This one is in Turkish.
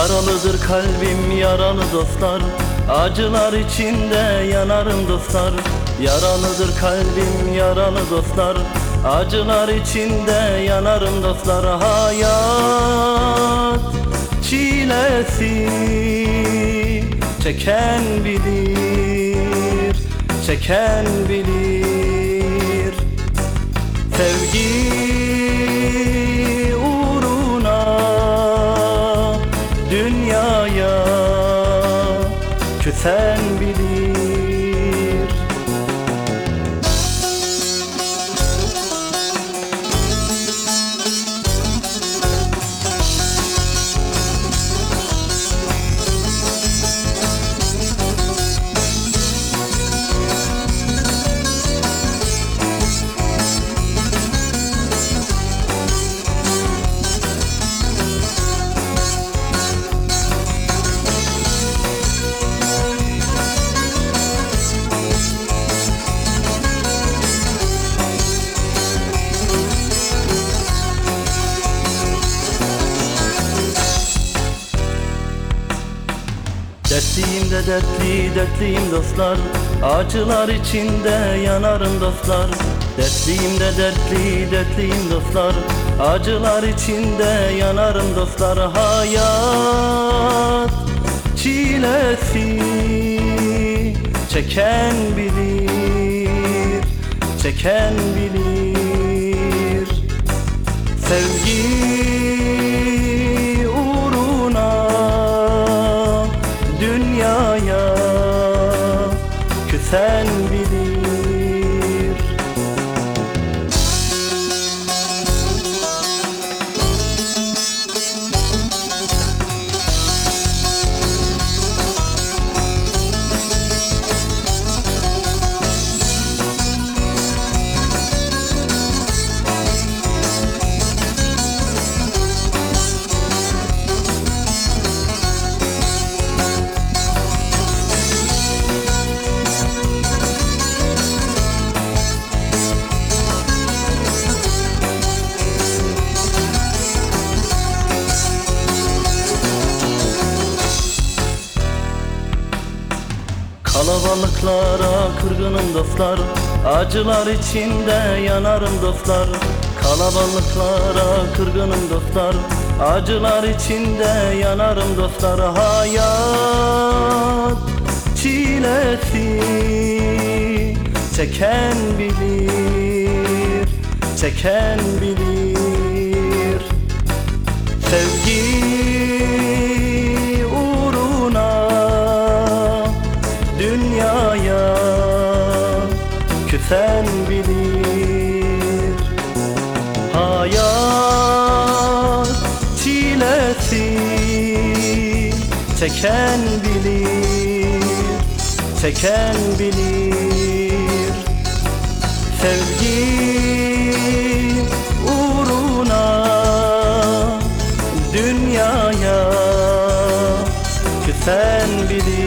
Yaralıdır kalbim yaralı dostlar. Acılar içinde yanarım dostlar. Yaralıdır kalbim yaralı dostlar. Acılar içinde yanarım dostlar. Hayat çilesi Çeken bilir Çeken bilir. Sevgi küsen bilir Dertliyim de dertli dertliyim dostlar. Acılar içinde yanarım dostlar. Dertliyim de dertli dertliyim dostlar. Acılar içinde yanarım dostlar. Hayat çilesi Çeken bilir Çeken bilir dünyaya küsen bilir Kalabalıklara kırgınım dostlar. Acılar içinde yanarım dostlar. Kalabalıklara kırgınım dostlar. Acılar içinde yanarım dostlar. Hayat çilesi Çeken bilir Çeken bilir. Sevgi çeken bilir Çeken bilir. Sevgi uğruna dünyaya küsen bilir